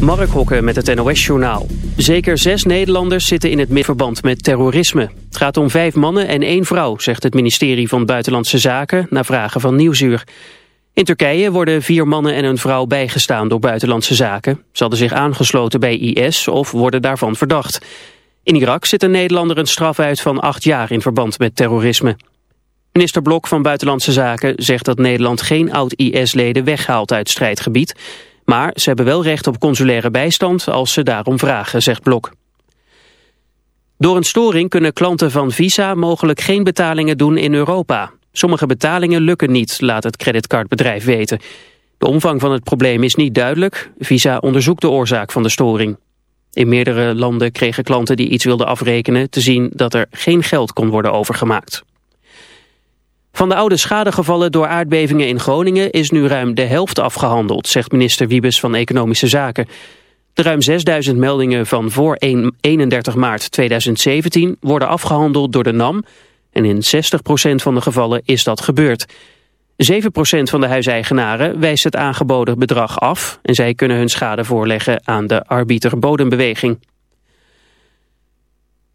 Mark Hokke met het NOS-journaal. Zeker zes Nederlanders zitten in het midverband met terrorisme. Het gaat om vijf mannen en één vrouw, zegt het ministerie van Buitenlandse Zaken... na vragen van Nieuwsuur. In Turkije worden vier mannen en een vrouw bijgestaan door Buitenlandse Zaken. Ze hadden zich aangesloten bij IS of worden daarvan verdacht. In Irak zit een Nederlander een straf uit van acht jaar in verband met terrorisme. Minister Blok van Buitenlandse Zaken zegt dat Nederland geen oud-IS-leden weghaalt uit strijdgebied... Maar ze hebben wel recht op consulaire bijstand als ze daarom vragen, zegt Blok. Door een storing kunnen klanten van Visa mogelijk geen betalingen doen in Europa. Sommige betalingen lukken niet, laat het creditcardbedrijf weten. De omvang van het probleem is niet duidelijk. Visa onderzoekt de oorzaak van de storing. In meerdere landen kregen klanten die iets wilden afrekenen te zien dat er geen geld kon worden overgemaakt. Van de oude schadegevallen door aardbevingen in Groningen is nu ruim de helft afgehandeld, zegt minister Wiebes van Economische Zaken. De ruim 6000 meldingen van voor 31 maart 2017 worden afgehandeld door de NAM en in 60% van de gevallen is dat gebeurd. 7% van de huiseigenaren wijst het aangeboden bedrag af en zij kunnen hun schade voorleggen aan de arbiter bodembeweging.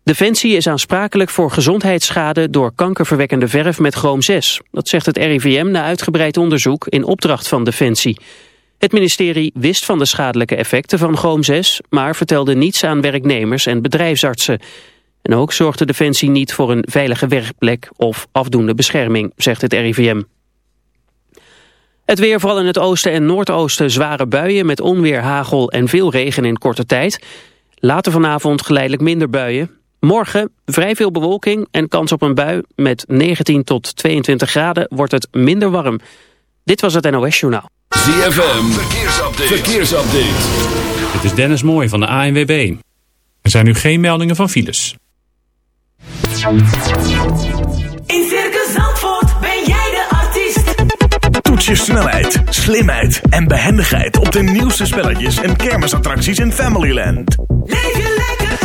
Defensie is aansprakelijk voor gezondheidsschade door kankerverwekkende verf met chroom 6. Dat zegt het RIVM na uitgebreid onderzoek in opdracht van Defensie. Het ministerie wist van de schadelijke effecten van chroom 6, maar vertelde niets aan werknemers en bedrijfsartsen. En ook zorgde Defensie niet voor een veilige werkplek of afdoende bescherming, zegt het RIVM. Het weer, vooral in het oosten en noordoosten, zware buien met onweer, hagel en veel regen in korte tijd. Later vanavond geleidelijk minder buien. Morgen vrij veel bewolking en kans op een bui. Met 19 tot 22 graden wordt het minder warm. Dit was het NOS Journaal. ZFM, verkeersupdate. verkeersupdate. Dit is Dennis Mooij van de ANWB. Er zijn nu geen meldingen van files. In Circus Zandvoort ben jij de artiest. Toets je snelheid, slimheid en behendigheid op de nieuwste spelletjes en kermisattracties in Familyland. Leef je lekker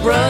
umbrella.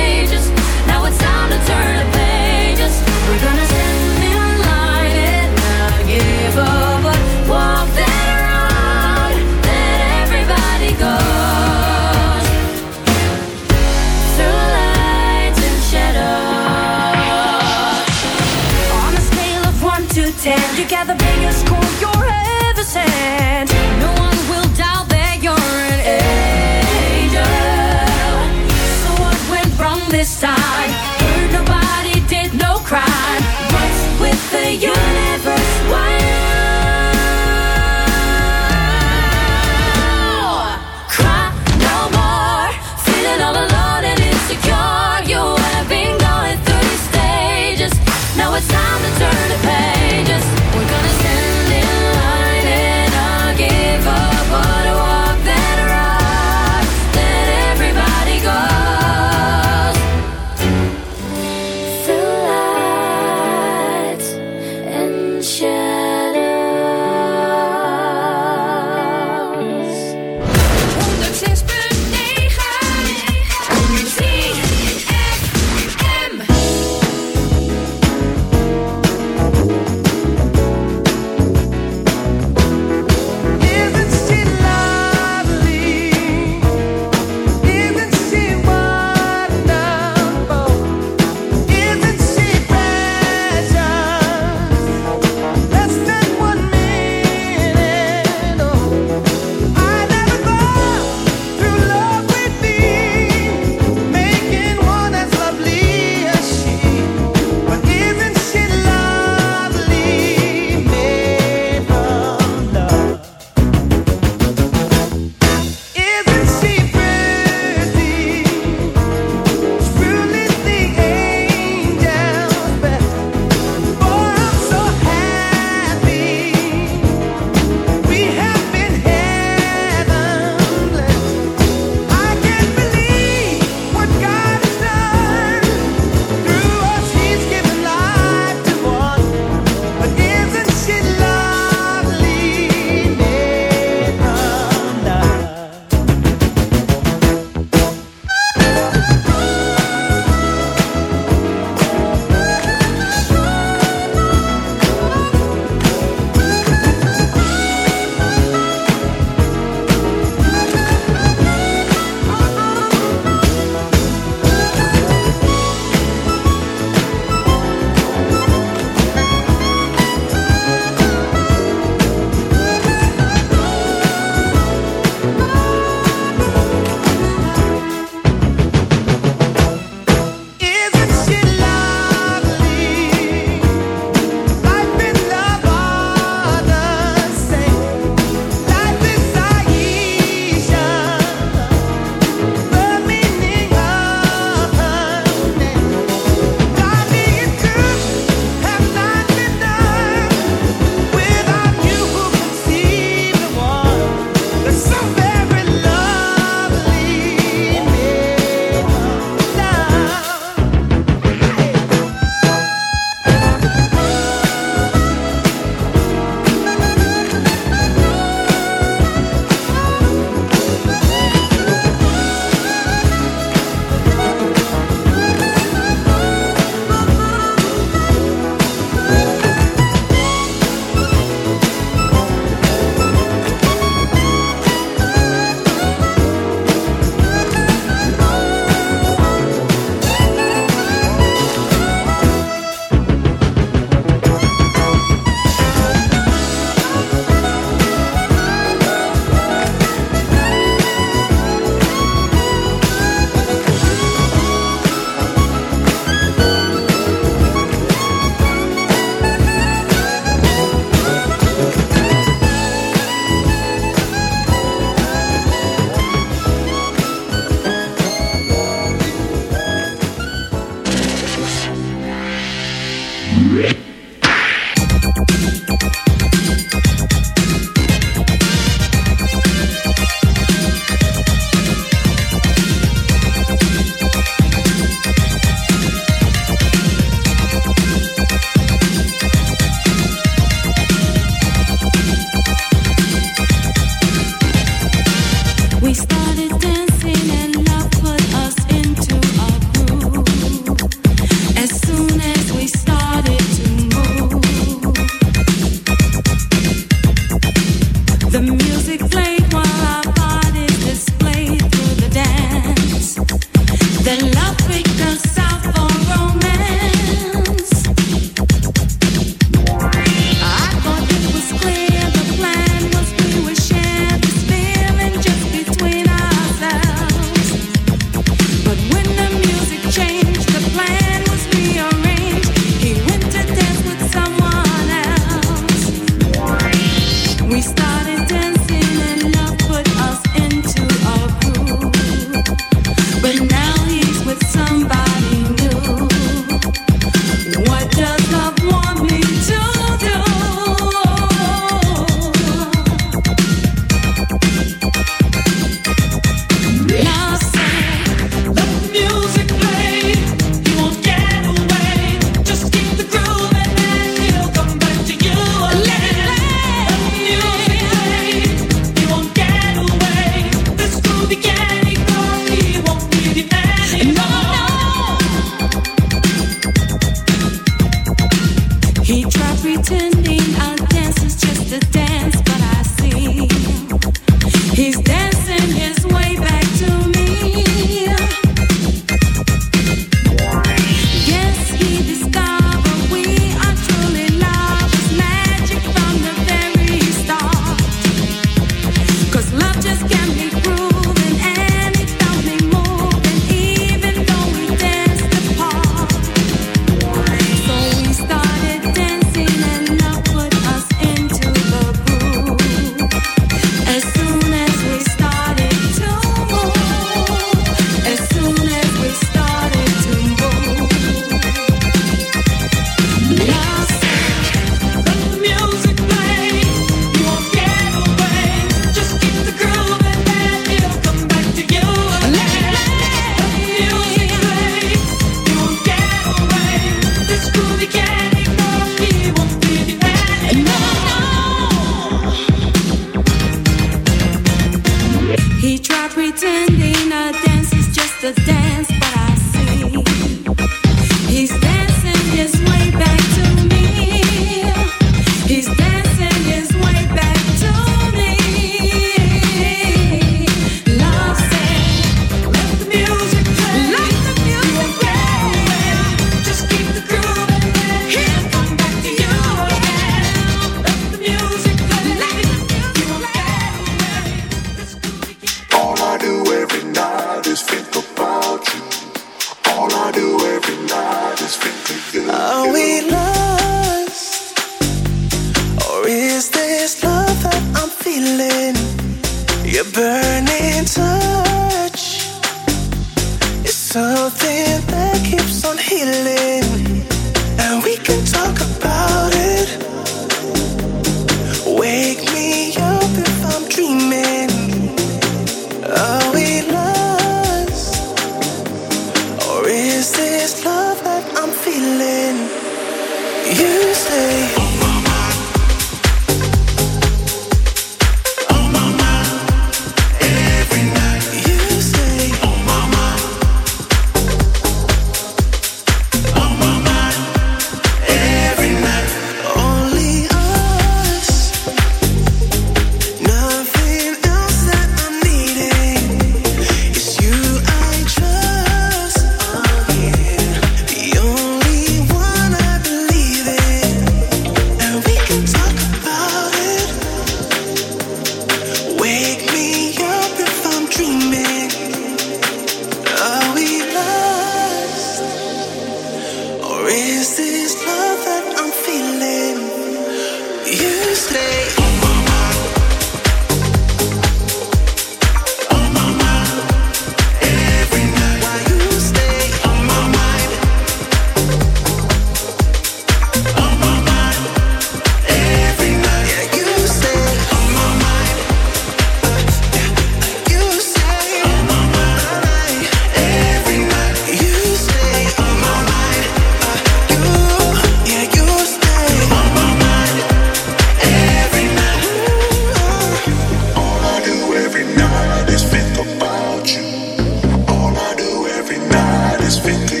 feliz.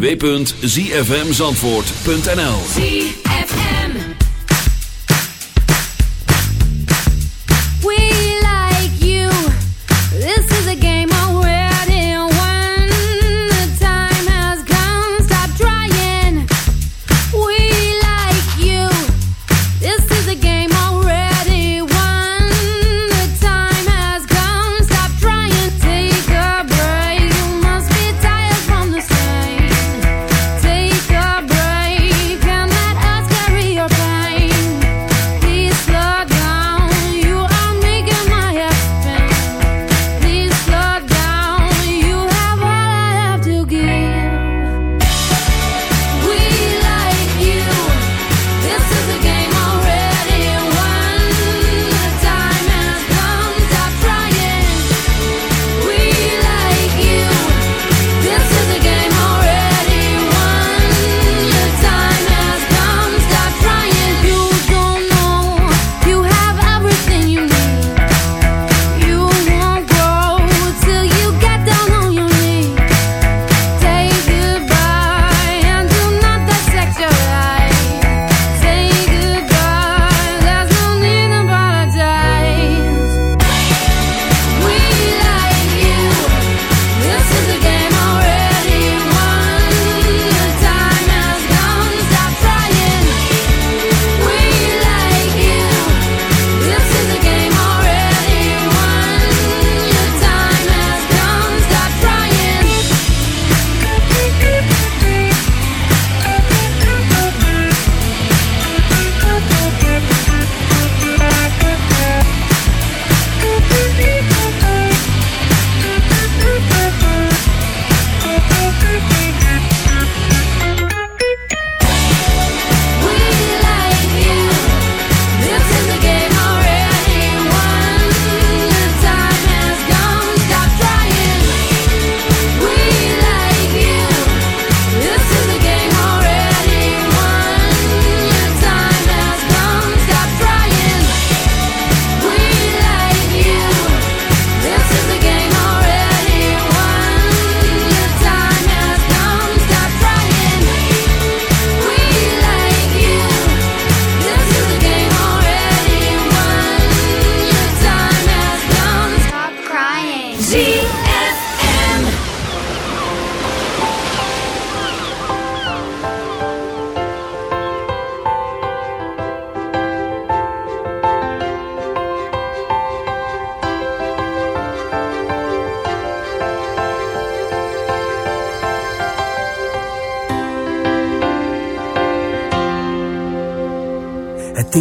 www.zfmzandvoort.nl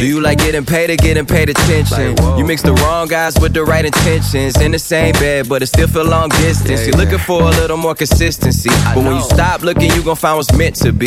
Do you like getting paid or getting paid attention? Like, you mix the wrong guys with the right intentions. In the same bed, but it still feel long distance. Yeah, You're looking for a little more consistency. I but know. when you stop looking, you gon' find what's meant to be.